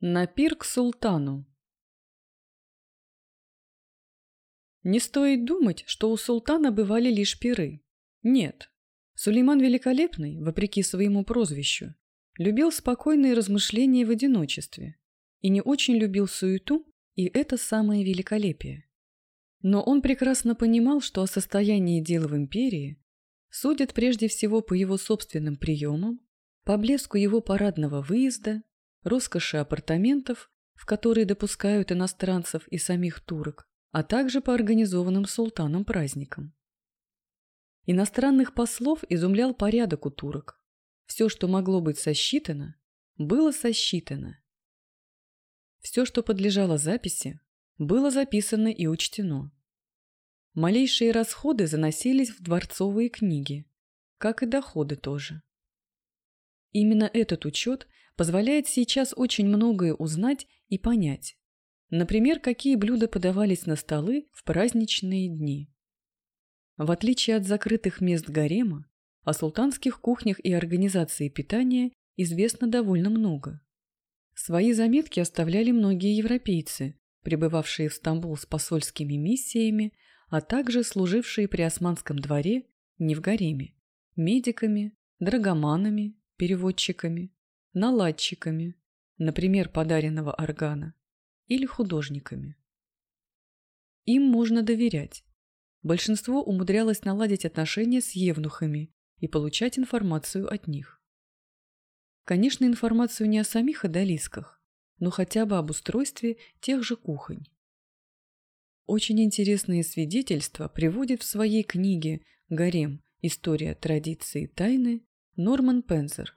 На пир к султану. Не стоит думать, что у султана бывали лишь пиры. Нет. Сулейман Великолепный, вопреки своему прозвищу, любил спокойные размышления в одиночестве и не очень любил суету и это самое великолепие. Но он прекрасно понимал, что о состоянии дел в империи судят прежде всего по его собственным приемам, по блеску его парадного выезда, роскоши апартаментов, в которые допускают иностранцев и самих турок, а также по организованным султаном праздникам. Иностранных послов изумлял порядок у турок. Все, что могло быть сосчитано, было сосчитано. Все, что подлежало записи, было записано и учтено. Малейшие расходы заносились в дворцовые книги, как и доходы тоже. Именно этот учет позволяет сейчас очень многое узнать и понять. Например, какие блюда подавались на столы в праздничные дни. В отличие от закрытых мест гарема, о султанских кухнях и организации питания известно довольно много. Свои заметки оставляли многие европейцы, пребывавшие в Стамбул с посольскими миссиями, а также служившие при османском дворе не в гареме, медиками, драгоманами, переводчиками, наладчиками, например, подаренного органа, или художниками. Им можно доверять. Большинство умудрялось наладить отношения с евнухами и получать информацию от них. Конечно, информацию не о самих одолисках, но хотя бы об устройстве тех же кухонь. Очень интересные свидетельства приводит в своей книге «Гарем. История традиции тайны» Норман Пензер.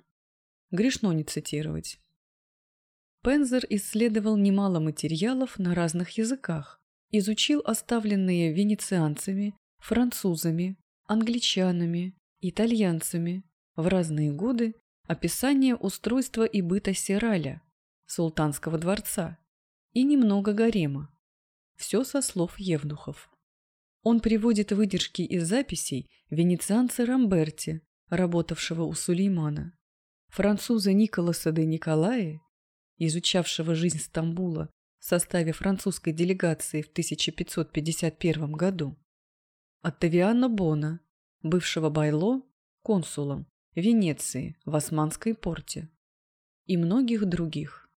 Грешно не цитировать. Пензер исследовал немало материалов на разных языках, изучил оставленные венецианцами, французами, англичанами, итальянцами в разные годы описание устройства и быта Сираля, султанского дворца, и немного гарема. Все со слов евнухов. Он приводит выдержки из записей венецианца Рамберти, работавшего у Сулеймана, француза Николаса де Николае, изучавшего жизнь Стамбула в составе французской делегации в 1551 году, Оттавиана Бона, бывшего Байло, консулом, Венеции в Османской порте и многих других.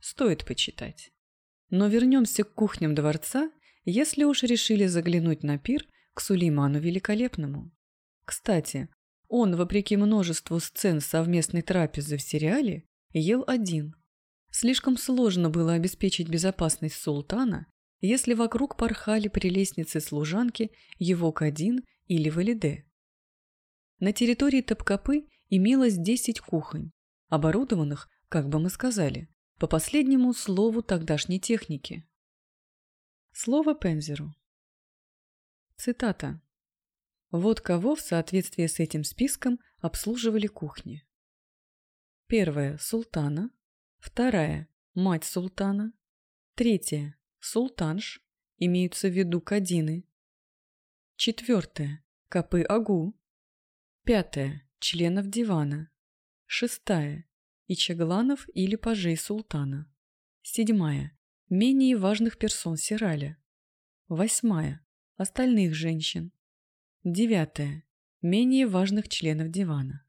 Стоит почитать. Но вернемся к кухням дворца, если уж решили заглянуть на пир к Сулейману Великолепному. Кстати, он, вопреки множеству сцен совместной трапезы в сериале, ел один. Слишком сложно было обеспечить безопасность султана, если вокруг порхали при лестнице служанки его Кадин или Валиде. На территории Топкапы имелось 10 кухонь, оборудованных, как бы мы сказали, по последнему слову тогдашней техники. Слово Пензеру. Цитата. Вот кого в соответствии с этим списком обслуживали кухни. Первая – султана. Вторая – мать султана. Третья – султанш, имеются в виду кадины. Четвертая – капы-агу. Пятое. Членов дивана. Шестая. Ичагланов или пажей султана. Седьмая. Менее важных персон Сираля. Восьмая. Остальных женщин. Девятая. Менее важных членов дивана.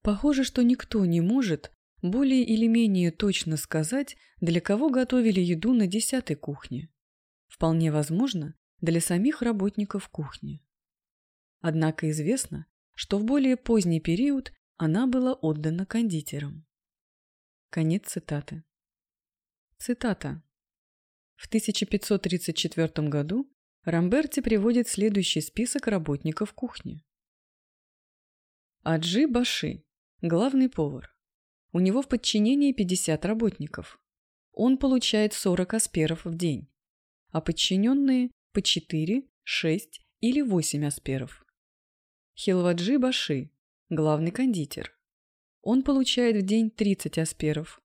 Похоже, что никто не может более или менее точно сказать, для кого готовили еду на десятой кухне. Вполне возможно, для самих работников кухни. Однако известно, что в более поздний период она была отдана кондитерам. Конец цитаты. Цитата. В 1534 году Рамберти приводит следующий список работников кухни. Аджи Баши, главный повар. У него в подчинении 50 работников. Он получает 40 асперов в день, а подчиненные по 4, 6 или 8 асперов. Хилваджи Баши, главный кондитер. Он получает в день 30 асперов,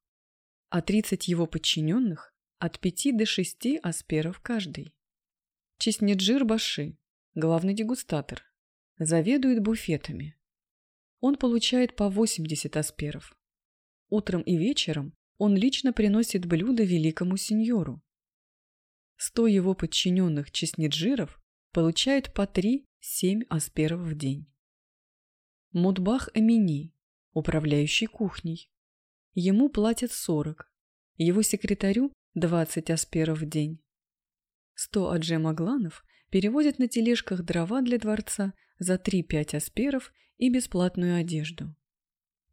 а 30 его подчиненных от 5 до 6 асперов каждый. Чеснеджир Баши, главный дегустатор, заведует буфетами. Он получает по 80 асперов. Утром и вечером он лично приносит блюдо великому сеньору. Сто его подчиненных чеснеджиров получают по 3-7 асперов в день. Мудбах Амини, управляющий кухней. Ему платят 40, его секретарю 20 асперов в день. 100 аджемагланов перевозят на тележках дрова для дворца за 3-5 асперов и бесплатную одежду.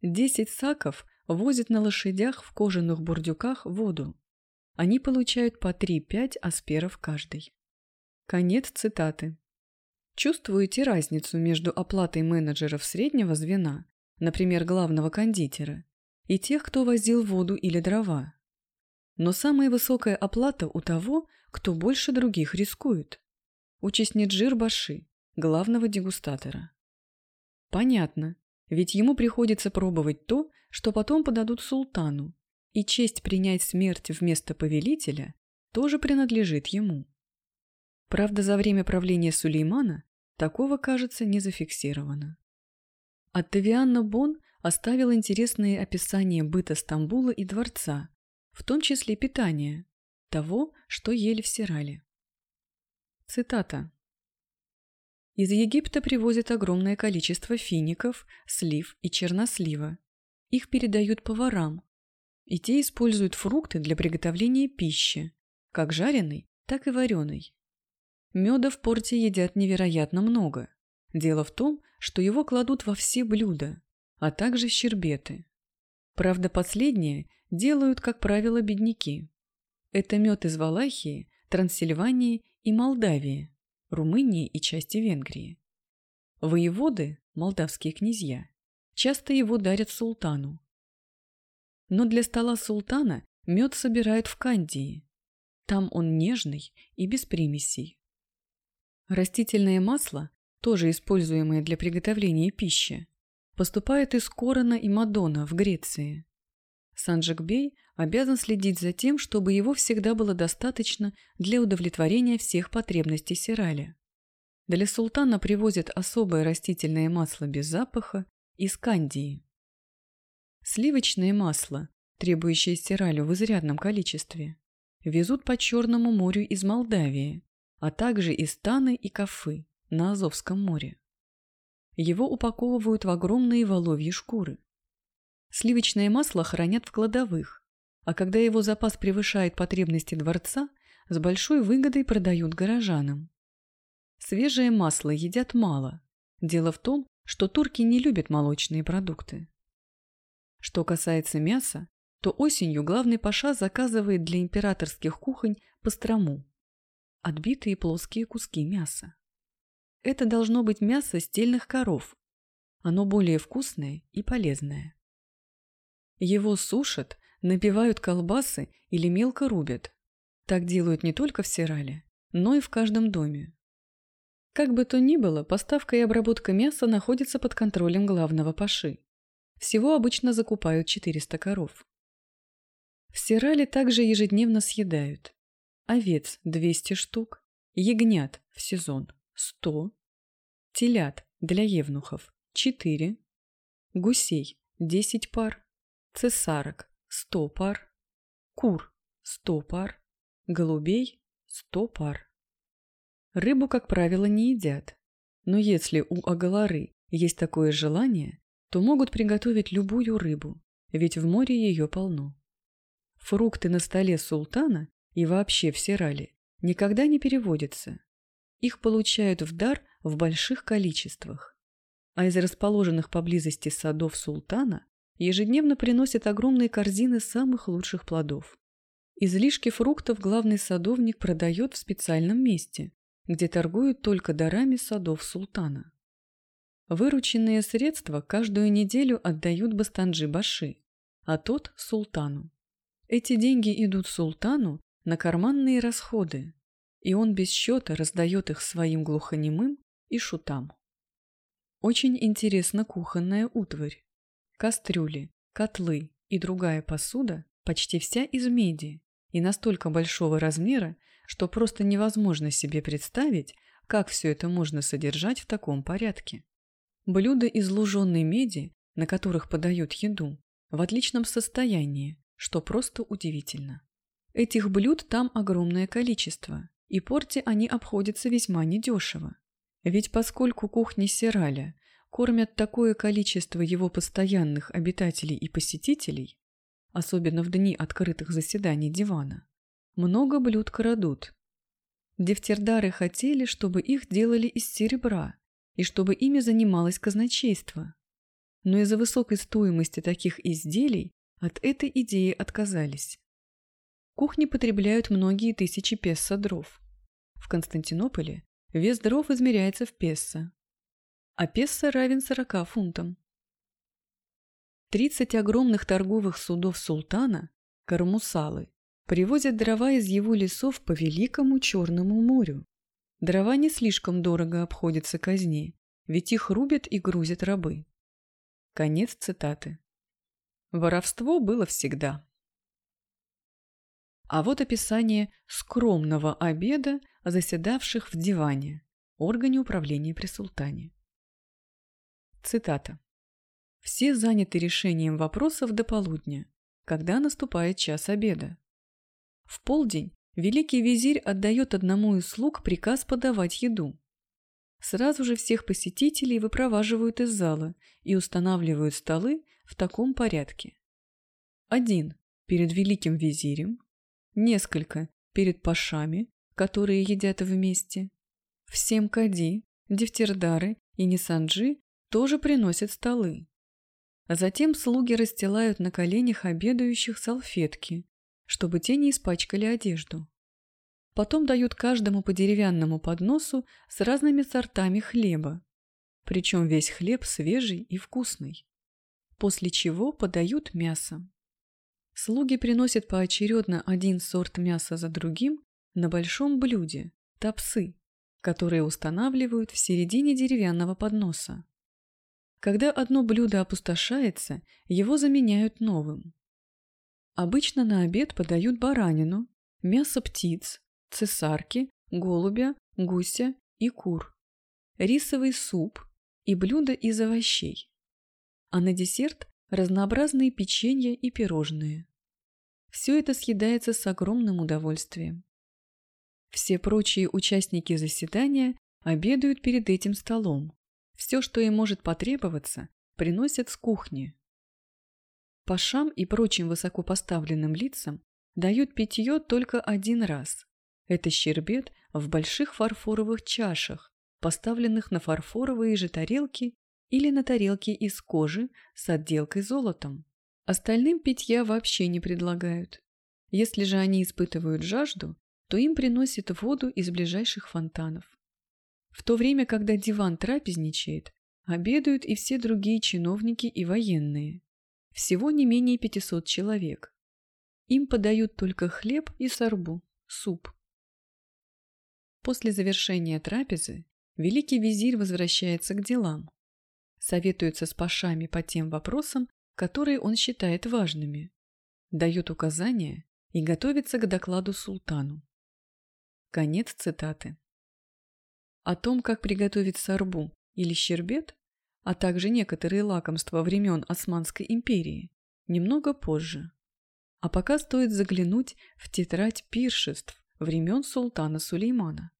10 саков возят на лошадях в кожаных бурдюках воду. Они получают по 3-5 асперов каждый. Конец цитаты. Чувствуете разницу между оплатой менеджеров среднего звена, например, главного кондитера, и тех, кто возил воду или дрова? Но самая высокая оплата у того, кто больше других рискует. У Чеснеджир Баши, главного дегустатора. Понятно, ведь ему приходится пробовать то, что потом подадут султану, и честь принять смерть вместо повелителя тоже принадлежит ему. Правда, за время правления Сулеймана такого, кажется, не зафиксировано. Оттавианна Бон оставил интересные описания быта Стамбула и дворца, в том числе питания, того, что ели в Сирале. Цитата. Из Египта привозят огромное количество фиников, слив и чернослива. Их передают поварам, и те используют фрукты для приготовления пищи, как жареной, так и вареной. Меда в порте едят невероятно много. Дело в том, что его кладут во все блюда, а также щербеты. Правда, последние делают, как правило, бедняки. Это мед из Валахии, Трансильвании и Молдавии. Румынии и части Венгрии. Воеводы, молдавские князья, часто его дарят султану. Но для стола султана мед собирают в Кандии. Там он нежный и без примесей. Растительное масло, тоже используемое для приготовления пищи, поступает из Корона и Мадона в Греции. Санджикбей обязан следить за тем, чтобы его всегда было достаточно для удовлетворения всех потребностей Сираля. Для султана привозят особое растительное масло без запаха из Кандии. Сливочное масло, требующее Сиралю в изрядном количестве, везут по Черному морю из Молдавии, а также из Таны и Кафы на Азовском море. Его упаковывают в огромные воловьи шкуры. Сливочное масло хранят в кладовых, а когда его запас превышает потребности дворца, с большой выгодой продают горожанам. Свежее масло едят мало. Дело в том, что турки не любят молочные продукты. Что касается мяса, то осенью главный паша заказывает для императорских кухонь построму – отбитые плоские куски мяса. Это должно быть мясо стельных коров. Оно более вкусное и полезное. Его сушат, набивают колбасы или мелко рубят. Так делают не только в Сирале, но и в каждом доме. Как бы то ни было, поставка и обработка мяса находятся под контролем главного паши. Всего обычно закупают 400 коров. В Сирале также ежедневно съедают овец 200 штук, ягнят в сезон 100, телят для евнухов 4, гусей 10 пар, цесарок – 100 пар, кур – 100 пар, голубей – 100 пар. Рыбу, как правило, не едят, но если у агалары есть такое желание, то могут приготовить любую рыбу, ведь в море ее полно. Фрукты на столе султана и вообще в Сирале никогда не переводятся. Их получают в дар в больших количествах. А из расположенных поблизости садов султана ежедневно приносят огромные корзины самых лучших плодов. Излишки фруктов главный садовник продает в специальном месте, где торгуют только дарами садов султана. Вырученные средства каждую неделю отдают Бастанджи-Баши, а тот – султану. Эти деньги идут султану на карманные расходы, и он без счета раздает их своим глухонемым и шутам. Очень интересна кухонная утварь. Кастрюли, котлы и другая посуда почти вся из меди и настолько большого размера, что просто невозможно себе представить, как все это можно содержать в таком порядке. Блюда из луженой меди, на которых подают еду, в отличном состоянии, что просто удивительно. Этих блюд там огромное количество, и порте они обходятся весьма недешево. Ведь поскольку кухни Сираля кормят такое количество его постоянных обитателей и посетителей, особенно в дни открытых заседаний дивана, много блюд крадут. Дефтердары хотели, чтобы их делали из серебра и чтобы ими занималось казначейство. Но из-за высокой стоимости таких изделий от этой идеи отказались. Кухни потребляют многие тысячи песо дров. В Константинополе вес дров измеряется в песо, а песо равен 40 фунтам. 30 огромных торговых судов султана, кармусалы, привозят дрова из его лесов по Великому Черному морю. Дрова не слишком дорого обходятся казни, ведь их рубят и грузят рабы. Конец цитаты. Воровство было всегда. А вот описание скромного обеда заседавших в диване, органе управления при султане. Цитата. «Все заняты решением вопросов до полудня, когда наступает час обеда. В полдень великий визирь отдает одному из слуг приказ подавать еду. Сразу же всех посетителей выпроваживают из зала и устанавливают столы в таком порядке. Один перед великим визирем, несколько перед пашами, которые едят вместе. Всем кади, дифтердары и нисанджи тоже приносят столы. А затем слуги расстилают на коленях обедающих салфетки, чтобы те не испачкали одежду. Потом дают каждому по деревянному подносу с разными сортами хлеба, причем весь хлеб свежий и вкусный. После чего подают мясо. Слуги приносят поочередно один сорт мяса за другим на большом блюде – тапсы, которые устанавливают в середине деревянного подноса. Когда одно блюдо опустошается, его заменяют новым. Обычно на обед подают баранину, мясо птиц, цесарки, голубя, гуся и кур, рисовый суп и блюда из овощей. А на десерт разнообразные печенья и пирожные. Все это съедается с огромным удовольствием. Все прочие участники заседания обедают перед этим столом. Все, что им может потребоваться, приносят с кухни. Пашам и прочим высокопоставленным лицам дают питье только один раз. Это щербет в больших фарфоровых чашах, поставленных на фарфоровые же тарелки или на тарелки из кожи с отделкой золотом. Остальным питья вообще не предлагают. Если же они испытывают жажду, то им приносят воду из ближайших фонтанов. В то время, когда диван трапезничает, обедают и все другие чиновники и военные. Всего не менее 500 человек. Им подают только хлеб и сорбу, суп. После завершения трапезы великий визирь возвращается к делам советуется с пашами по тем вопросам, которые он считает важными, дает указания и готовится к докладу султану. Конец цитаты. О том, как приготовить сарбу или щербет, а также некоторые лакомства времен Османской империи, немного позже. А пока стоит заглянуть в тетрадь пиршеств времен султана Сулеймана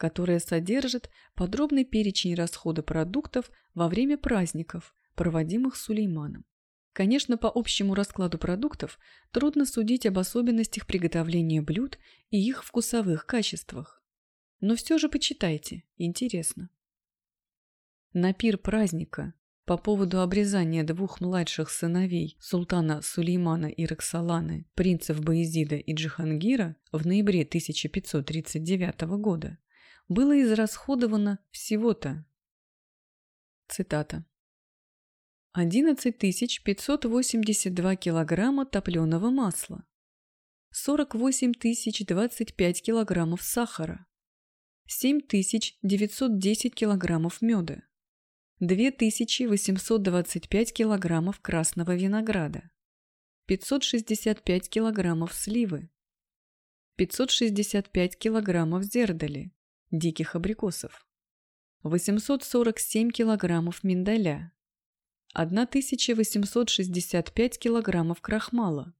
которая содержит подробный перечень расхода продуктов во время праздников, проводимых Сулейманом. Конечно, по общему раскладу продуктов трудно судить об особенностях приготовления блюд и их вкусовых качествах. Но все же почитайте, интересно. На пир праздника по поводу обрезания двух младших сыновей султана Сулеймана и Роксоланы, принцев Баизида и Джихангира в ноябре 1539 года было израсходовано всего-то. Цитата. 11 582 килограмма топленого масла, 48 025 килограммов сахара, 7 910 килограммов меда, 2825 килограммов красного винограда, 565 килограммов сливы, 565 килограммов зердали, диких абрикосов, 847 килограммов миндаля, 1865 килограммов крахмала,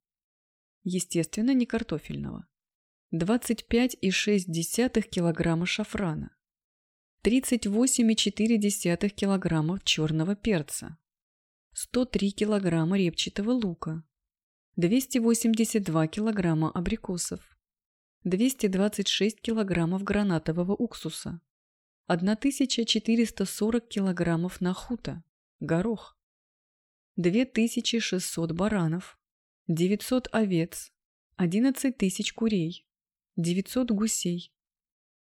естественно, не картофельного, 25,6 кг шафрана, 38,4 кг черного перца, 103 кг репчатого лука, 282 кг абрикосов, 226 кг гранатового уксуса, 1440 кг нахута, горох, 2600 баранов, 900 овец, 11 тысяч курей, 900 гусей,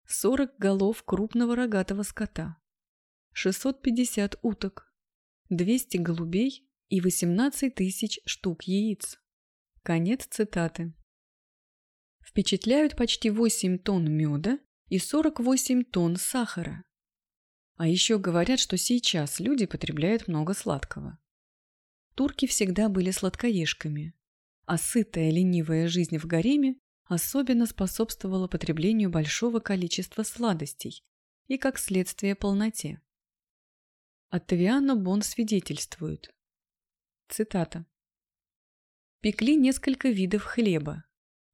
40 голов крупного рогатого скота, 650 уток, 200 голубей и 18 тысяч штук яиц. Конец цитаты. Впечатляют почти 8 тонн меда и 48 тонн сахара. А еще говорят, что сейчас люди потребляют много сладкого. Турки всегда были сладкоежками, а сытая ленивая жизнь в гареме особенно способствовала потреблению большого количества сладостей и, как следствие, полноте. Оттавиано Бон свидетельствует. Цитата. Пекли несколько видов хлеба.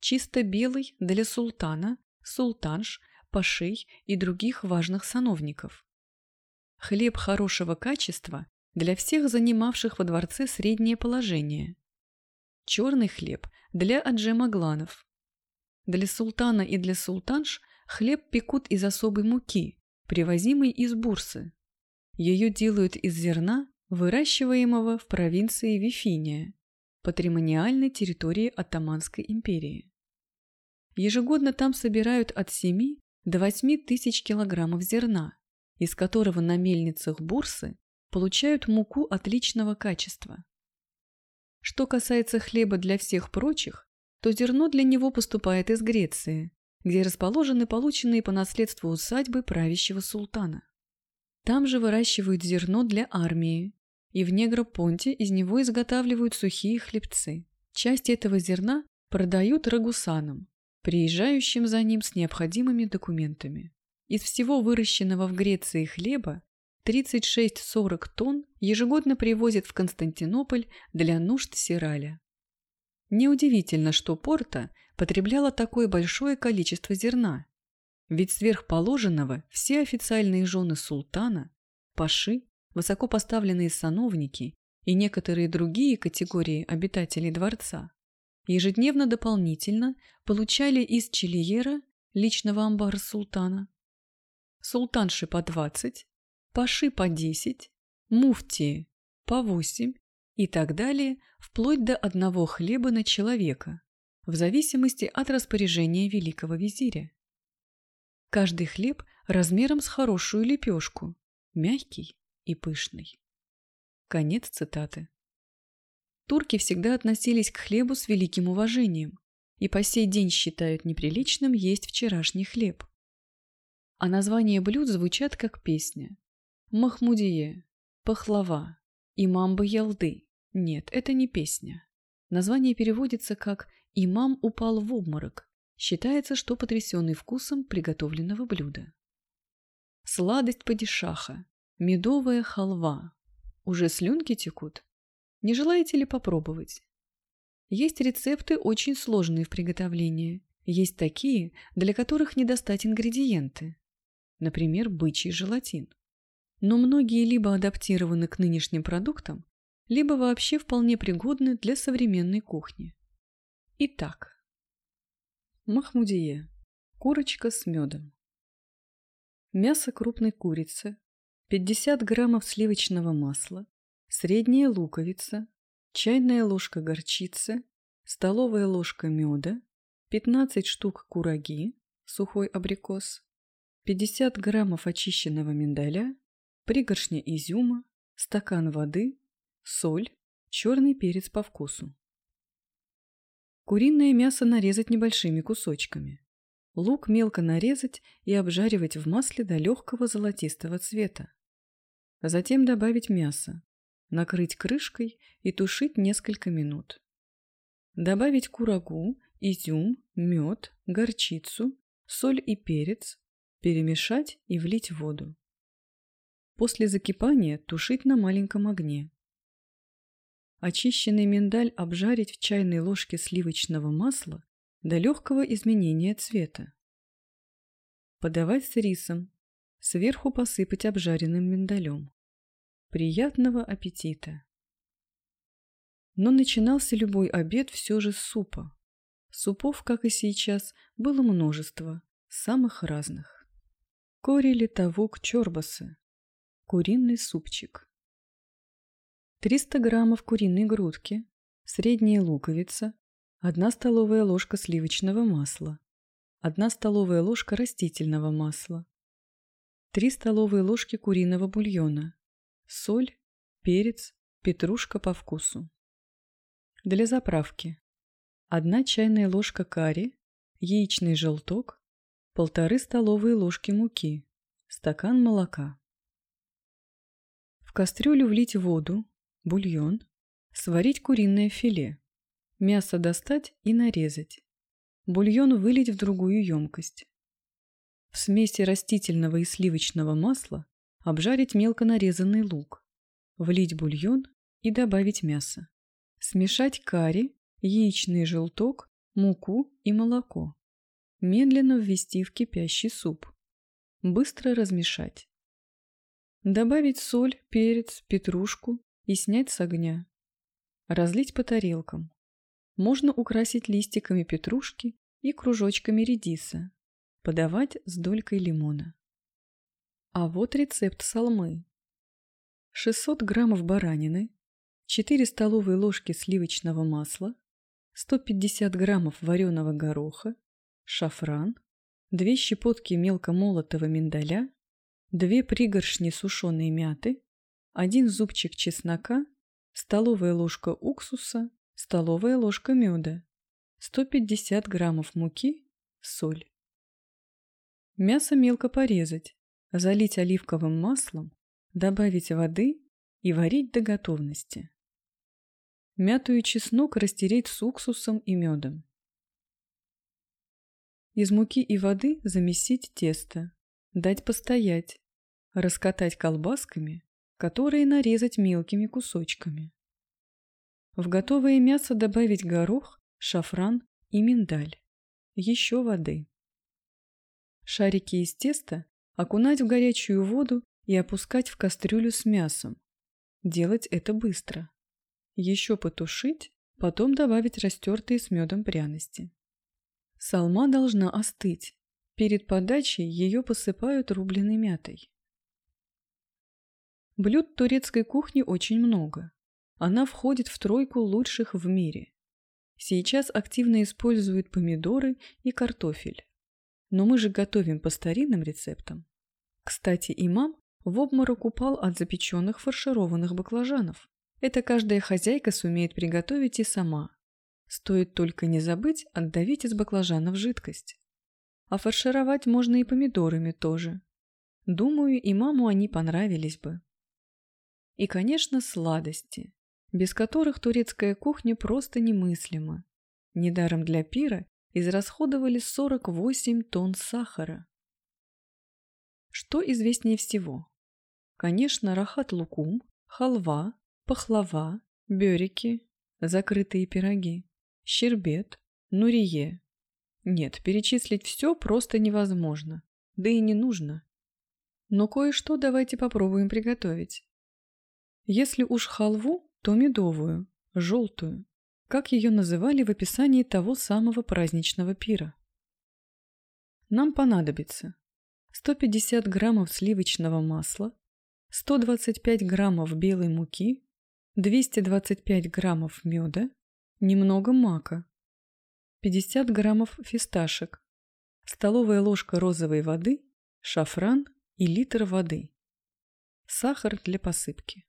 Чисто белый для султана, султанш, пашей и других важных сановников. Хлеб хорошего качества для всех занимавших во дворце среднее положение. Черный хлеб для аджемагланов. Для султана и для султанш хлеб пекут из особой муки, привозимой из Бурсы. Ее делают из зерна, выращиваемого в провинции Вифиния, патримониальной территории Оттоманской империи. Ежегодно там собирают от 7 до 8 тысяч килограммов зерна, из которого на мельницах Бурсы получают муку отличного качества. Что касается хлеба для всех прочих, то зерно для него поступает из Греции, где расположены полученные по наследству усадьбы правящего султана. Там же выращивают зерно для армии, и в Негропонте из него изготавливают сухие хлебцы. Часть этого зерна продают рагусанам, приезжающим за ним с необходимыми документами. Из всего выращенного в Греции хлеба 36-40 тонн ежегодно привозят в Константинополь для нужд Сираля. Неудивительно, что Порта потребляла такое большое количество зерна, ведь сверхположенного все официальные жены султана, паши, высокопоставленные сановники и некоторые другие категории обитателей дворца ежедневно дополнительно получали из Чилиера, личного амбара султана, султанши по 20, паши по 10, муфтии по 8 и так далее, вплоть до одного хлеба на человека, в зависимости от распоряжения великого визиря. Каждый хлеб размером с хорошую лепешку, мягкий и пышный. Конец цитаты. Турки всегда относились к хлебу с великим уважением и по сей день считают неприличным есть вчерашний хлеб. А названия блюд звучат как песня. Махмудие, пахлава, имамба ялды. Нет, это не песня. Название переводится как «имам упал в обморок». Считается, что потрясенный вкусом приготовленного блюда. Сладость падишаха, медовая халва. Уже слюнки текут? Не желаете ли попробовать? Есть рецепты очень сложные в приготовлении. Есть такие, для которых не достать ингредиенты. Например, бычий желатин. Но многие либо адаптированы к нынешним продуктам, либо вообще вполне пригодны для современной кухни. Итак. Махмудие. Курочка с медом. Мясо крупной курицы, 50 граммов сливочного масла, средняя луковица, чайная ложка горчицы, столовая ложка меда, 15 штук кураги, сухой абрикос, 50 граммов очищенного миндаля, пригоршня изюма, стакан воды, соль, черный перец по вкусу. Куриное мясо нарезать небольшими кусочками. Лук мелко нарезать и обжаривать в масле до легкого золотистого цвета. Затем добавить мясо, накрыть крышкой и тушить несколько минут. Добавить курагу, изюм, мед, горчицу, соль и перец, перемешать и влить воду. После закипания тушить на маленьком огне. Очищенный миндаль обжарить в чайной ложке сливочного масла до легкого изменения цвета. Подавать с рисом. Сверху посыпать обжаренным миндалем. Приятного аппетита! Но начинался любой обед все же с супа. Супов, как и сейчас, было множество, самых разных. Кори литовок чорбасы. Куриный супчик. 300 граммов куриной грудки, средняя луковица, 1 столовая ложка сливочного масла, 1 столовая ложка растительного масла, 3 столовые ложки куриного бульона, соль, перец, петрушка по вкусу. Для заправки. 1 чайная ложка карри, яичный желток, полторы столовые ложки муки, стакан молока. В кастрюлю влить воду, бульон, сварить куриное филе, мясо достать и нарезать, бульон вылить в другую емкость. В смеси растительного и сливочного масла обжарить мелко нарезанный лук, влить бульон и добавить мясо. Смешать карри, яичный желток, муку и молоко. Медленно ввести в кипящий суп. Быстро размешать. Добавить соль, перец, петрушку и снять с огня. Разлить по тарелкам. Можно украсить листиками петрушки и кружочками редиса. Подавать с долькой лимона. А вот рецепт салмы. 600 граммов баранины, 4 столовые ложки сливочного масла, 150 граммов вареного гороха, шафран, 2 щепотки мелко молотого миндаля, 2 пригоршни сушеной мяты, один зубчик чеснока, столовая ложка уксуса, столовая ложка меда, 150 граммов муки, соль. Мясо мелко порезать, залить оливковым маслом, добавить воды и варить до готовности. Мяту и чеснок растереть с уксусом и медом. Из муки и воды замесить тесто, дать постоять, раскатать колбасками которые нарезать мелкими кусочками. В готовое мясо добавить горох, шафран и миндаль. Еще воды. Шарики из теста окунать в горячую воду и опускать в кастрюлю с мясом. Делать это быстро. Еще потушить, потом добавить растертые с медом пряности. Салма должна остыть. Перед подачей ее посыпают рубленой мятой. Блюд турецкой кухни очень много. Она входит в тройку лучших в мире. Сейчас активно используют помидоры и картофель. Но мы же готовим по старинным рецептам. Кстати, имам в обморок упал от запеченных фаршированных баклажанов. Это каждая хозяйка сумеет приготовить и сама. Стоит только не забыть отдавить из баклажанов жидкость. А фаршировать можно и помидорами тоже. Думаю, имаму они понравились бы. И, конечно, сладости, без которых турецкая кухня просто немыслима. Недаром для пира израсходовали 48 тонн сахара. Что известнее всего? Конечно, рахат-лукум, халва, пахлава, бёрики, закрытые пироги, щербет, нурие. Нет, перечислить все просто невозможно, да и не нужно. Но кое-что давайте попробуем приготовить. Если уж халву, то медовую, желтую, как ее называли в описании того самого праздничного пира. Нам понадобится 150 граммов сливочного масла, 125 граммов белой муки, 225 граммов меда, немного мака, 50 граммов фисташек, столовая ложка розовой воды, шафран и литр воды. Сахар для посыпки.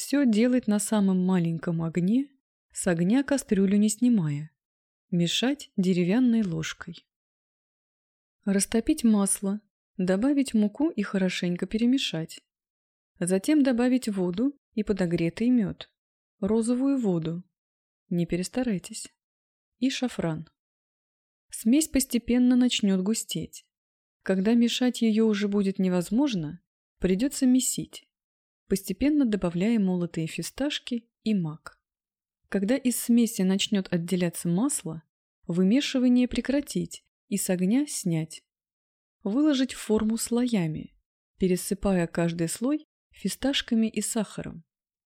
Все делать на самом маленьком огне, с огня кастрюлю не снимая. Мешать деревянной ложкой. Растопить масло, добавить муку и хорошенько перемешать. Затем добавить воду и подогретый мед, розовую воду, не перестарайтесь, и шафран. Смесь постепенно начнет густеть. Когда мешать ее уже будет невозможно, придется месить постепенно добавляя молотые фисташки и мак. Когда из смеси начнет отделяться масло, вымешивание прекратить и с огня снять. Выложить в форму слоями, пересыпая каждый слой фисташками и сахаром.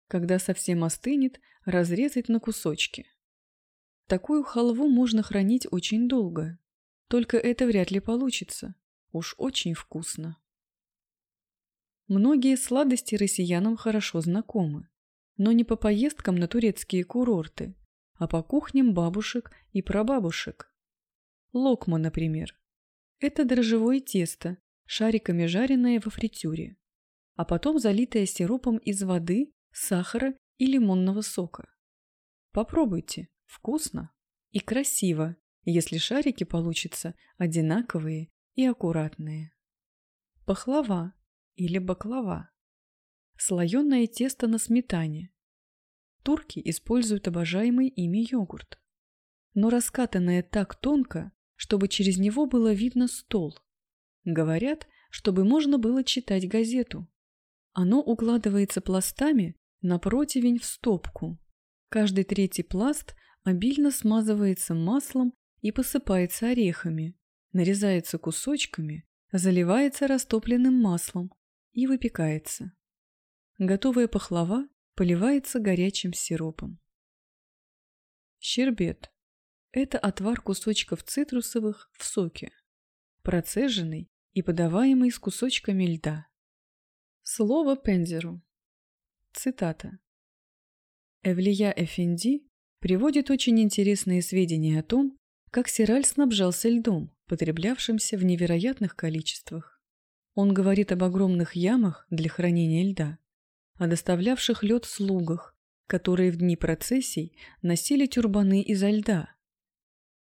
Когда совсем остынет, разрезать на кусочки. Такую халву можно хранить очень долго. Только это вряд ли получится. Уж очень вкусно. Многие сладости россиянам хорошо знакомы, но не по поездкам на турецкие курорты, а по кухням бабушек и прабабушек. Локма, например. Это дрожжевое тесто, шариками жареное во фритюре, а потом залитое сиропом из воды, сахара и лимонного сока. Попробуйте, вкусно и красиво, если шарики получатся одинаковые и аккуратные. Пахлава или баклава. Слоеное тесто на сметане. Турки используют обожаемый ими йогурт. Но раскатанное так тонко, чтобы через него было видно стол. Говорят, чтобы можно было читать газету. Оно укладывается пластами на противень в стопку. Каждый третий пласт обильно смазывается маслом и посыпается орехами, нарезается кусочками, заливается растопленным маслом и выпекается. Готовая пахлава поливается горячим сиропом. Щербет – это отвар кусочков цитрусовых в соке, процеженный и подаваемый с кусочками льда. Слово Пензеру. Цитата. Эвлия Эфенди приводит очень интересные сведения о том, как Сираль снабжался льдом, потреблявшимся в невероятных количествах. Он говорит об огромных ямах для хранения льда, о доставлявших лед слугах, которые в дни процессий носили тюрбаны изо льда,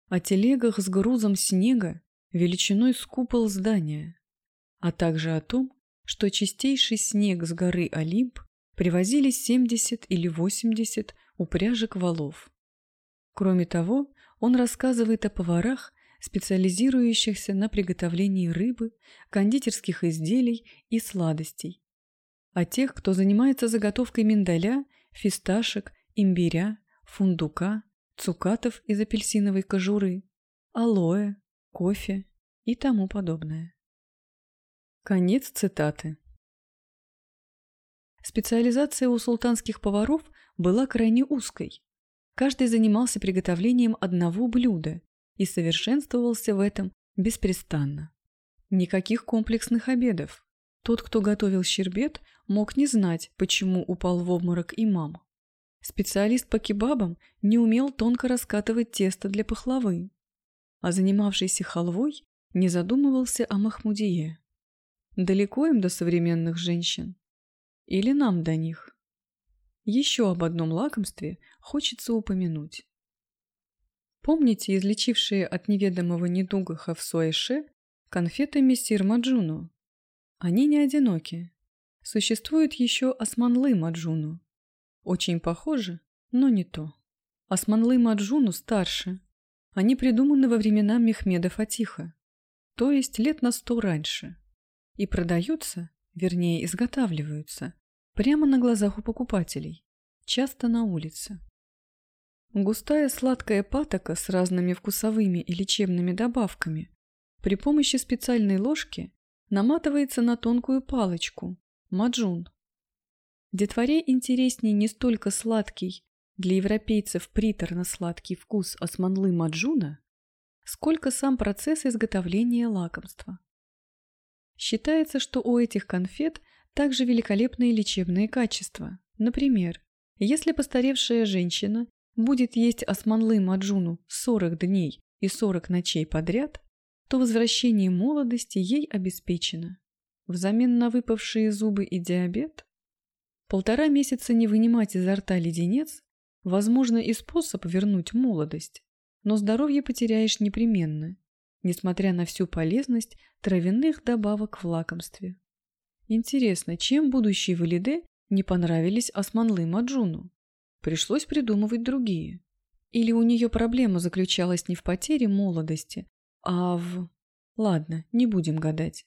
о телегах с грузом снега величиной с купол здания, а также о том, что чистейший снег с горы Олимп привозили 70 или 80 упряжек валов. Кроме того, он рассказывает о поварах, специализирующихся на приготовлении рыбы, кондитерских изделий и сладостей, о тех, кто занимается заготовкой миндаля, фисташек, имбиря, фундука, цукатов из апельсиновой кожуры, алоэ, кофе и тому подобное. Конец цитаты. Специализация у султанских поваров была крайне узкой. Каждый занимался приготовлением одного блюда и совершенствовался в этом беспрестанно. Никаких комплексных обедов. Тот, кто готовил щербет, мог не знать, почему упал в обморок имам. Специалист по кебабам не умел тонко раскатывать тесто для пахлавы, а занимавшийся халвой не задумывался о Махмудие. Далеко им до современных женщин? Или нам до них? Еще об одном лакомстве хочется упомянуть. Помните излечившие от неведомого недуга Хавсуайше конфеты мессир Маджуну? Они не одиноки. Существует еще османлы Маджуну. Очень похожи, но не то. Османлы Маджуну старше. Они придуманы во времена Мехмеда Фатиха, то есть лет на сто раньше. И продаются вернее изготавливаются, прямо на глазах у покупателей, часто на улице. Густая сладкая патока с разными вкусовыми и лечебными добавками при помощи специальной ложки наматывается на тонкую палочку – маджун. Детворе интереснее не столько сладкий, для европейцев приторно-сладкий вкус османлы маджуна, сколько сам процесс изготовления лакомства. Считается, что у этих конфет также великолепные лечебные качества. Например, если постаревшая женщина будет есть османлы маджуну 40 дней и 40 ночей подряд, то возвращение молодости ей обеспечено. Взамен на выпавшие зубы и диабет? Полтора месяца не вынимать изо рта леденец – возможно и способ вернуть молодость, но здоровье потеряешь непременно, несмотря на всю полезность травяных добавок в лакомстве. Интересно, чем будущие валиде не понравились Османлы Маджуну? Пришлось придумывать другие. Или у нее проблема заключалась не в потере молодости, а в... Ладно, не будем гадать.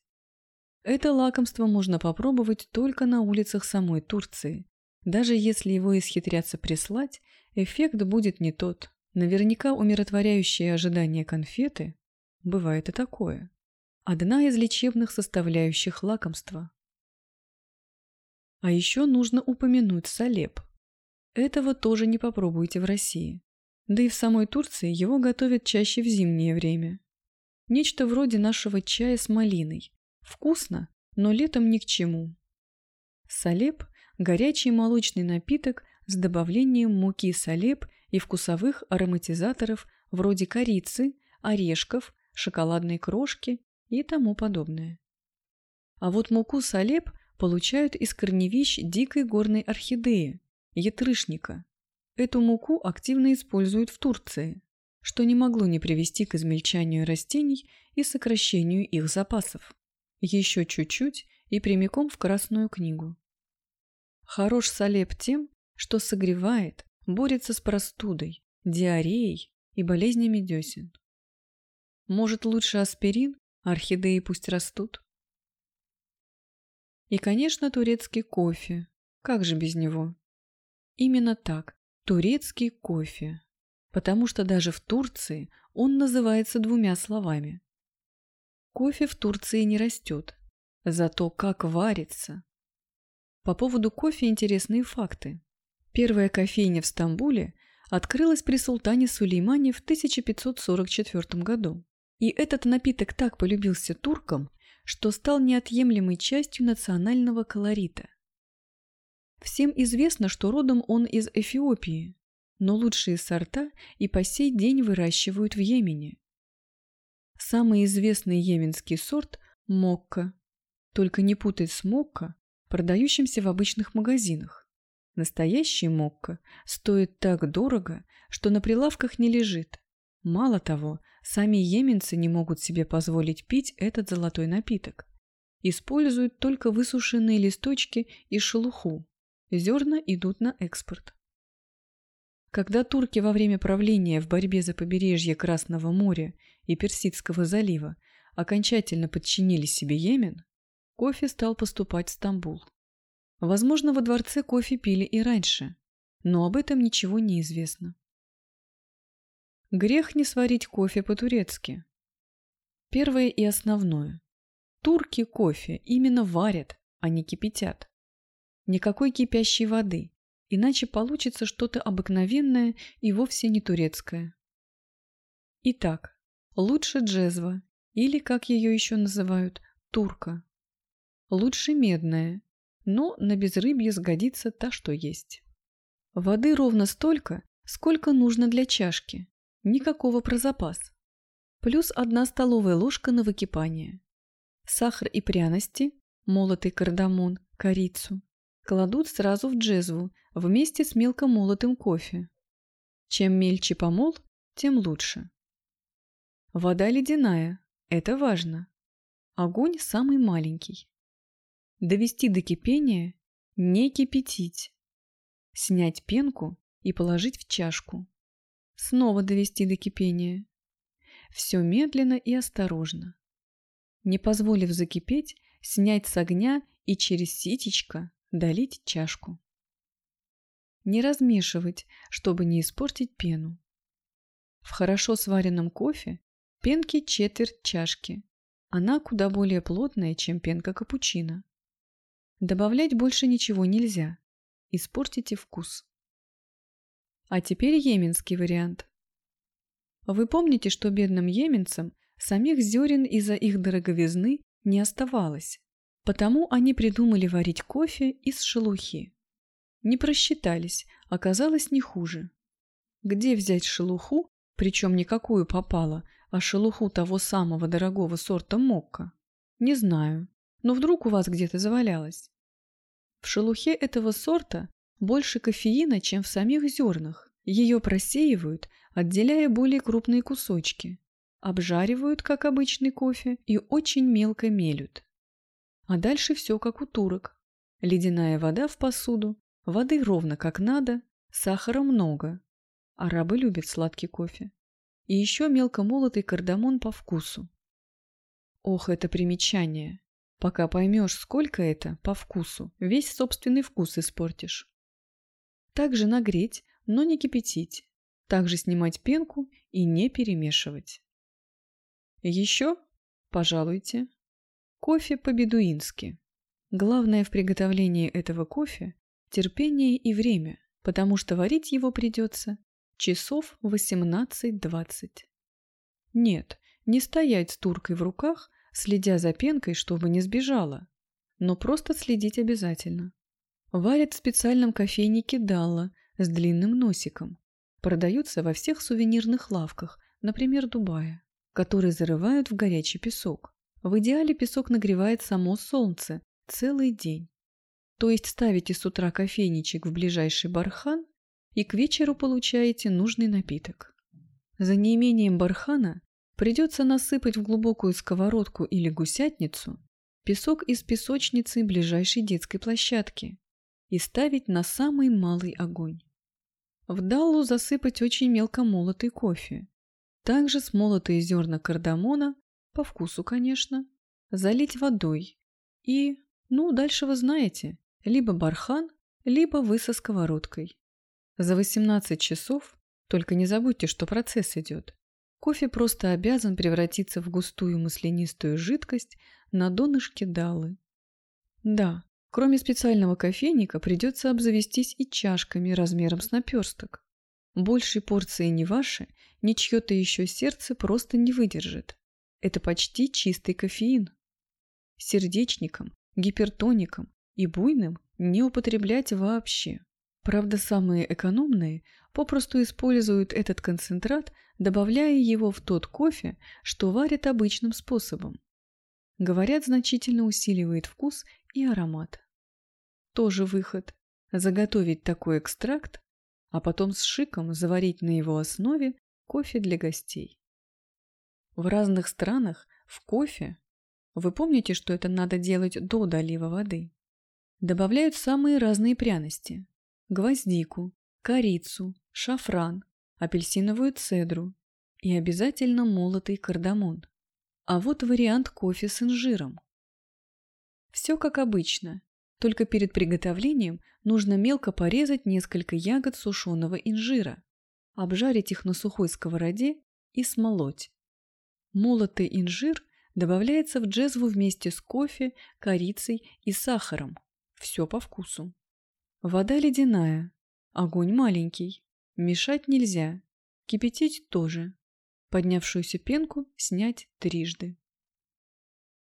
Это лакомство можно попробовать только на улицах самой Турции, Даже если его исхитрятся прислать, эффект будет не тот. Наверняка умиротворяющие ожидания конфеты, бывает и такое, одна из лечебных составляющих лакомства. А еще нужно упомянуть салеп. Этого тоже не попробуйте в России. Да и в самой Турции его готовят чаще в зимнее время. Нечто вроде нашего чая с малиной. Вкусно, но летом ни к чему. Салеп – горячий молочный напиток с добавлением муки салеп и вкусовых ароматизаторов вроде корицы, орешков, шоколадной крошки и тому подобное. А вот муку салеп получают из корневищ дикой горной орхидеи, ятрышника. Эту муку активно используют в Турции, что не могло не привести к измельчанию растений и сокращению их запасов. Еще чуть-чуть и прямиком в Красную книгу. Хорош салеп тем, что согревает, борется с простудой, диареей и болезнями десен. Может, лучше аспирин, орхидеи пусть растут? И, конечно, турецкий кофе. Как же без него? Именно так, турецкий кофе. Потому что даже в Турции он называется двумя словами. Кофе в Турции не растет, зато как варится. По поводу кофе интересные факты. Первая кофейня в Стамбуле открылась при султане Сулеймане в 1544 году. И этот напиток так полюбился туркам, что стал неотъемлемой частью национального колорита. Всем известно, что родом он из Эфиопии, но лучшие сорта и по сей день выращивают в Йемене. Самый известный йеменский сорт – мокка. Только не путать с мокка, продающимся в обычных магазинах. Настоящий мокка стоит так дорого, что на прилавках не лежит. Мало того, сами йеменцы не могут себе позволить пить этот золотой напиток. Используют только высушенные листочки и шелуху. Зерна идут на экспорт. Когда турки во время правления в борьбе за побережье Красного моря и Персидского залива окончательно подчинили себе Йемен, кофе стал поступать в Стамбул. Возможно, во дворце кофе пили и раньше, но об этом ничего не известно. Грех не сварить кофе по-турецки. Первое и основное. Турки кофе именно варят, а не кипятят. Никакой кипящей воды, иначе получится что-то обыкновенное и вовсе не турецкое. Итак, лучше джезва, или, как ее еще называют, турка. Лучше медная, но на безрыбье сгодится та, что есть. Воды ровно столько, сколько нужно для чашки, Никакого про запас. Плюс одна столовая ложка на выкипание. Сахар и пряности, молотый кардамон, корицу кладут сразу в джезву вместе с мелко молотым кофе. Чем мельче помол, тем лучше. Вода ледяная, это важно. Огонь самый маленький. Довести до кипения, не кипятить. Снять пенку и положить в чашку снова довести до кипения. Все медленно и осторожно. Не позволив закипеть, снять с огня и через ситечко долить чашку. Не размешивать, чтобы не испортить пену. В хорошо сваренном кофе пенки четверть чашки. Она куда более плотная, чем пенка капучино. Добавлять больше ничего нельзя. Испортите вкус. А теперь йеменский вариант. Вы помните, что бедным йеменцам самих зерен из-за их дороговизны не оставалось, потому они придумали варить кофе из шелухи. Не просчитались, оказалось не хуже. Где взять шелуху, причем не какую попало, а шелуху того самого дорогого сорта мокка? Не знаю, но вдруг у вас где-то завалялось. В шелухе этого сорта больше кофеина, чем в самих зернах. Ее просеивают, отделяя более крупные кусочки. Обжаривают, как обычный кофе, и очень мелко мелют. А дальше все как у турок. Ледяная вода в посуду, воды ровно как надо, сахара много. Арабы любят сладкий кофе. И еще мелко молотый кардамон по вкусу. Ох, это примечание. Пока поймешь, сколько это, по вкусу, весь собственный вкус испортишь. Также нагреть, но не кипятить. Также снимать пенку и не перемешивать. Еще, пожалуйте, кофе по-бедуински. Главное в приготовлении этого кофе – терпение и время, потому что варить его придется часов 18-20. Нет, не стоять с туркой в руках, следя за пенкой, чтобы не сбежала, но просто следить обязательно. Варят в специальном кофейнике Далла с длинным носиком. Продаются во всех сувенирных лавках, например, Дубая, которые зарывают в горячий песок. В идеале песок нагревает само солнце целый день. То есть ставите с утра кофейничек в ближайший бархан и к вечеру получаете нужный напиток. За неимением бархана придется насыпать в глубокую сковородку или гусятницу песок из песочницы ближайшей детской площадки и ставить на самый малый огонь. В даллу засыпать очень мелко молотый кофе. Также смолотые зерна кардамона, по вкусу, конечно, залить водой и, ну, дальше вы знаете, либо бархан, либо вы со сковородкой. За 18 часов, только не забудьте, что процесс идет, кофе просто обязан превратиться в густую маслянистую жидкость на донышке далы. Да, Кроме специального кофейника придется обзавестись и чашками размером с наперсток. Большей порции ни ваше, ни чье-то еще сердце просто не выдержит. Это почти чистый кофеин. Сердечникам, гипертоникам и буйным не употреблять вообще. Правда, самые экономные попросту используют этот концентрат, добавляя его в тот кофе, что варят обычным способом. Говорят, значительно усиливает вкус и аромат. Тоже выход. Заготовить такой экстракт, а потом с шиком заварить на его основе кофе для гостей. В разных странах в кофе, вы помните, что это надо делать до долива воды, добавляют самые разные пряности. Гвоздику, корицу, шафран, апельсиновую цедру и обязательно молотый кардамон. А вот вариант кофе с инжиром. Все как обычно, только перед приготовлением нужно мелко порезать несколько ягод сушеного инжира, обжарить их на сухой сковороде и смолоть. Молотый инжир добавляется в джезву вместе с кофе, корицей и сахаром. Все по вкусу. Вода ледяная, огонь маленький, мешать нельзя, кипятить тоже. Поднявшуюся пенку снять трижды.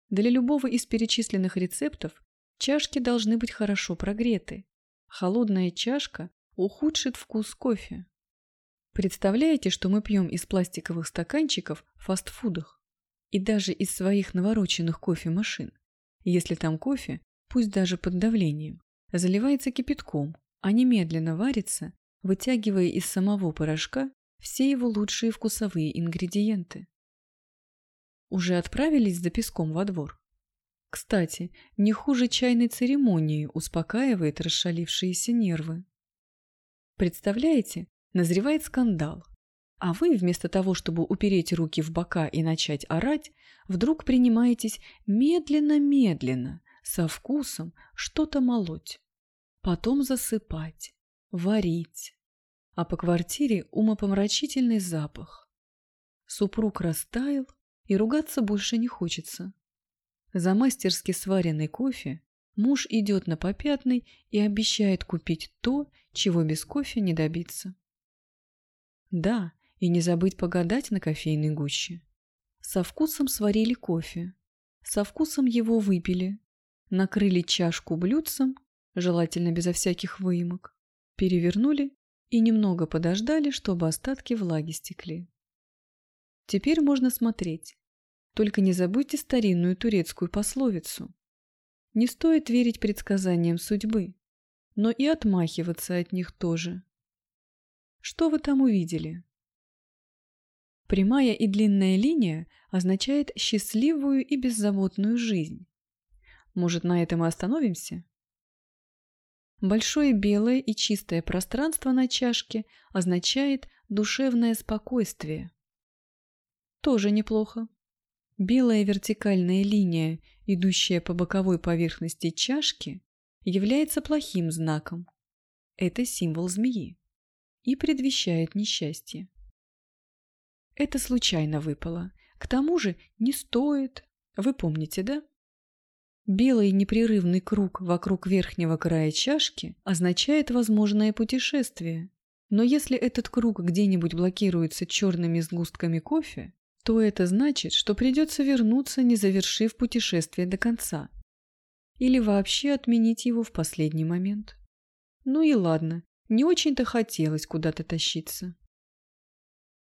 Для любого из перечисленных рецептов Чашки должны быть хорошо прогреты. Холодная чашка ухудшит вкус кофе. Представляете, что мы пьем из пластиковых стаканчиков в фастфудах? И даже из своих навороченных кофемашин. Если там кофе, пусть даже под давлением, заливается кипятком, а немедленно варится, вытягивая из самого порошка все его лучшие вкусовые ингредиенты. Уже отправились за песком во двор? Кстати, не хуже чайной церемонии успокаивает расшалившиеся нервы. Представляете, назревает скандал. А вы, вместо того, чтобы упереть руки в бока и начать орать, вдруг принимаетесь медленно-медленно, со вкусом, что-то молоть. Потом засыпать, варить. А по квартире умопомрачительный запах. Супруг растаял, и ругаться больше не хочется. За мастерски сваренный кофе муж идет на попятный и обещает купить то, чего без кофе не добиться. Да, и не забыть погадать на кофейной гуще. Со вкусом сварили кофе, со вкусом его выпили, накрыли чашку блюдцем, желательно безо всяких выемок, перевернули и немного подождали, чтобы остатки влаги стекли. Теперь можно смотреть, только не забудьте старинную турецкую пословицу. Не стоит верить предсказаниям судьбы, но и отмахиваться от них тоже. Что вы там увидели? Прямая и длинная линия означает счастливую и беззаботную жизнь. Может, на этом и остановимся? Большое белое и чистое пространство на чашке означает душевное спокойствие. Тоже неплохо. Белая вертикальная линия, идущая по боковой поверхности чашки, является плохим знаком. – это символ змеи и предвещает несчастье. Это случайно выпало. К тому же не стоит. Вы помните, да? Белый непрерывный круг вокруг верхнего края чашки означает возможное путешествие. Но если этот круг где-нибудь блокируется черными сгустками кофе, то это значит, что придется вернуться, не завершив путешествие до конца. Или вообще отменить его в последний момент. Ну и ладно, не очень-то хотелось куда-то тащиться.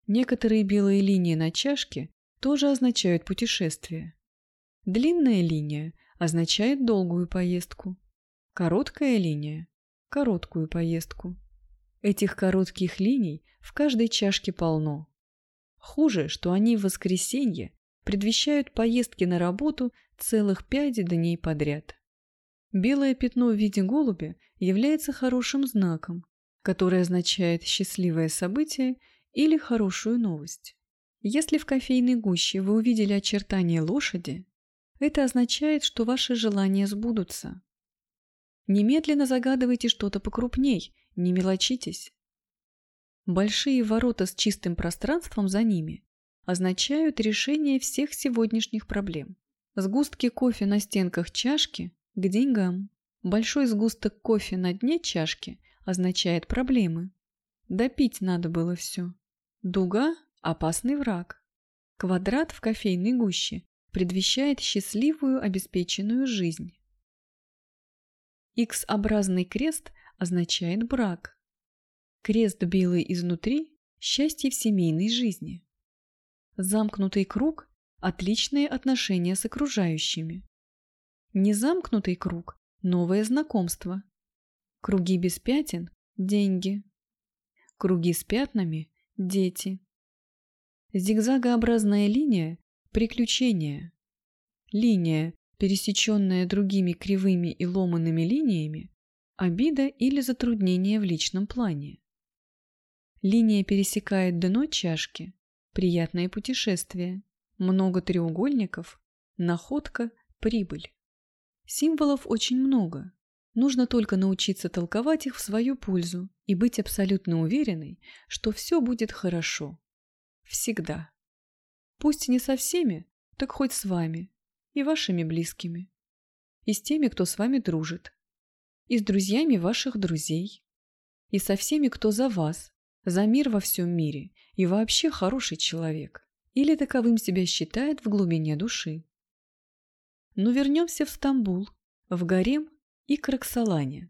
Некоторые белые линии на чашке тоже означают путешествие. Длинная линия означает долгую поездку. Короткая линия – короткую поездку. Этих коротких линий в каждой чашке полно. Хуже, что они в воскресенье предвещают поездки на работу целых пять дней подряд. Белое пятно в виде голубя является хорошим знаком, который означает счастливое событие или хорошую новость. Если в кофейной гуще вы увидели очертания лошади, это означает, что ваши желания сбудутся. Немедленно загадывайте что-то покрупней, не мелочитесь. Большие ворота с чистым пространством за ними означают решение всех сегодняшних проблем. Сгустки кофе на стенках чашки – к деньгам. Большой сгусток кофе на дне чашки означает проблемы. Допить надо было все. Дуга – опасный враг. Квадрат в кофейной гуще предвещает счастливую обеспеченную жизнь. X-образный крест означает брак. Крест белый изнутри – счастье в семейной жизни. Замкнутый круг – отличные отношения с окружающими. Незамкнутый круг – новое знакомство. Круги без пятен – деньги. Круги с пятнами – дети. Зигзагообразная линия – приключения. Линия, пересеченная другими кривыми и ломанными линиями – обида или затруднение в личном плане. Линия пересекает дно чашки. Приятное путешествие. Много треугольников. Находка. Прибыль. Символов очень много. Нужно только научиться толковать их в свою пользу и быть абсолютно уверенной, что все будет хорошо. Всегда. Пусть не со всеми, так хоть с вами и вашими близкими. И с теми, кто с вами дружит. И с друзьями ваших друзей. И со всеми, кто за вас, за мир во всем мире и вообще хороший человек, или таковым себя считает в глубине души. Но вернемся в Стамбул, в гарем и к Роксолане.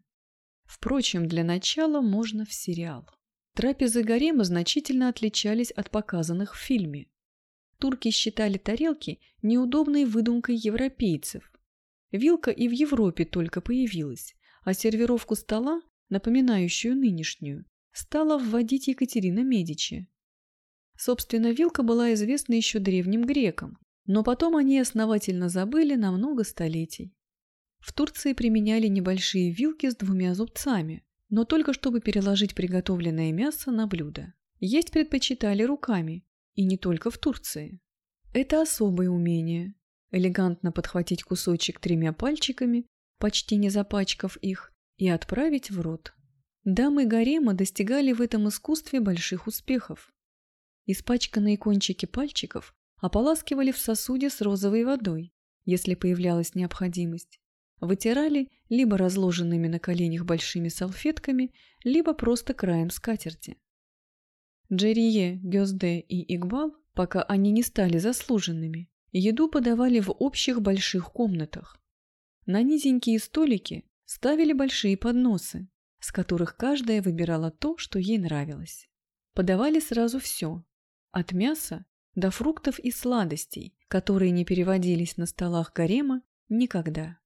Впрочем, для начала можно в сериал. Трапезы гарема значительно отличались от показанных в фильме. Турки считали тарелки неудобной выдумкой европейцев. Вилка и в Европе только появилась, а сервировку стола, напоминающую нынешнюю, стала вводить Екатерина Медичи. Собственно, вилка была известна еще древним грекам, но потом они основательно забыли на много столетий. В Турции применяли небольшие вилки с двумя зубцами, но только чтобы переложить приготовленное мясо на блюдо. Есть предпочитали руками, и не только в Турции. Это особое умение – элегантно подхватить кусочек тремя пальчиками, почти не запачкав их, и отправить в рот. Дамы гарема достигали в этом искусстве больших успехов. Испачканные кончики пальчиков ополаскивали в сосуде с розовой водой, если появлялась необходимость. Вытирали либо разложенными на коленях большими салфетками, либо просто краем скатерти. Джерие, Гёзде и Игбал, пока они не стали заслуженными, еду подавали в общих больших комнатах. На низенькие столики ставили большие подносы, с которых каждая выбирала то, что ей нравилось. Подавали сразу все, от мяса до фруктов и сладостей, которые не переводились на столах гарема никогда.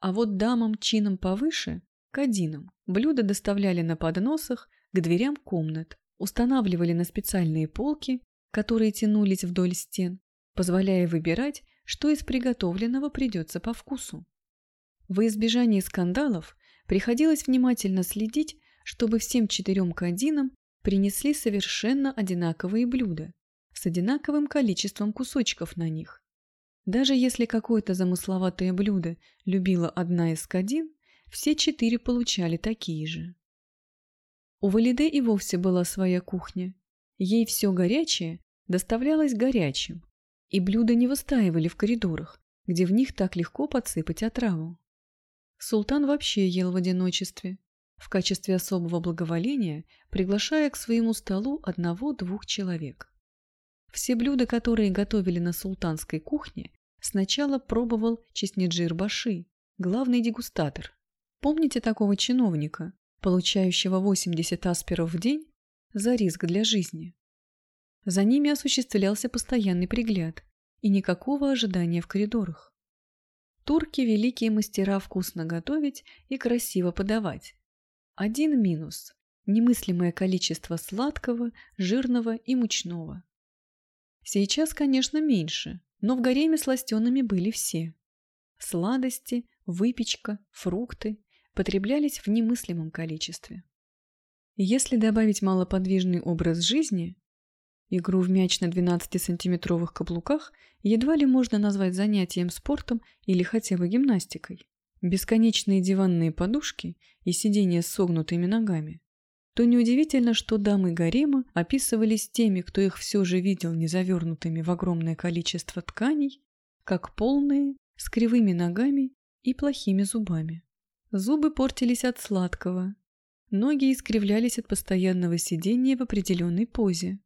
А вот дамам чином повыше, кадинам, блюда доставляли на подносах к дверям комнат, устанавливали на специальные полки, которые тянулись вдоль стен, позволяя выбирать, что из приготовленного придется по вкусу. Во избежание скандалов Приходилось внимательно следить, чтобы всем четырем кадинам принесли совершенно одинаковые блюда с одинаковым количеством кусочков на них. Даже если какое-то замысловатое блюдо любила одна из кадин, все четыре получали такие же. У Валиде и вовсе была своя кухня. Ей все горячее доставлялось горячим, и блюда не выстаивали в коридорах, где в них так легко подсыпать отраву. Султан вообще ел в одиночестве, в качестве особого благоволения приглашая к своему столу одного-двух человек. Все блюда, которые готовили на султанской кухне, сначала пробовал Чеснеджир Баши, главный дегустатор. Помните такого чиновника, получающего 80 аспиров в день за риск для жизни? За ними осуществлялся постоянный пригляд и никакого ожидания в коридорах. Турки – великие мастера вкусно готовить и красиво подавать. Один минус – немыслимое количество сладкого, жирного и мучного. Сейчас, конечно, меньше, но в гареме сластенными были все. Сладости, выпечка, фрукты потреблялись в немыслимом количестве. Если добавить малоподвижный образ жизни, игру в мяч на 12-сантиметровых каблуках едва ли можно назвать занятием спортом или хотя бы гимнастикой, бесконечные диванные подушки и сидение с согнутыми ногами, то неудивительно, что дамы гарема описывались теми, кто их все же видел не завернутыми в огромное количество тканей, как полные, с кривыми ногами и плохими зубами. Зубы портились от сладкого, ноги искривлялись от постоянного сидения в определенной позе,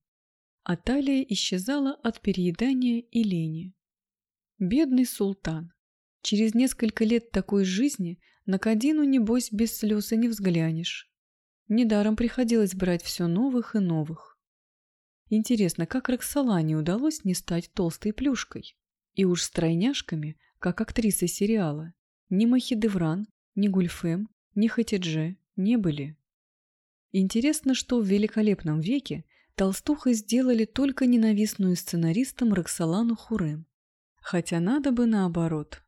а талия исчезала от переедания и лени. Бедный султан. Через несколько лет такой жизни на Кадину, небось, без слез и не взглянешь. Недаром приходилось брать все новых и новых. Интересно, как Роксолане удалось не стать толстой плюшкой? И уж стройняшками, как актрисы сериала, ни Махидевран, ни Гульфем, ни Хатидже не были. Интересно, что в великолепном веке толстухой сделали только ненавистную сценаристам Роксолану Хурем. Хотя надо бы наоборот.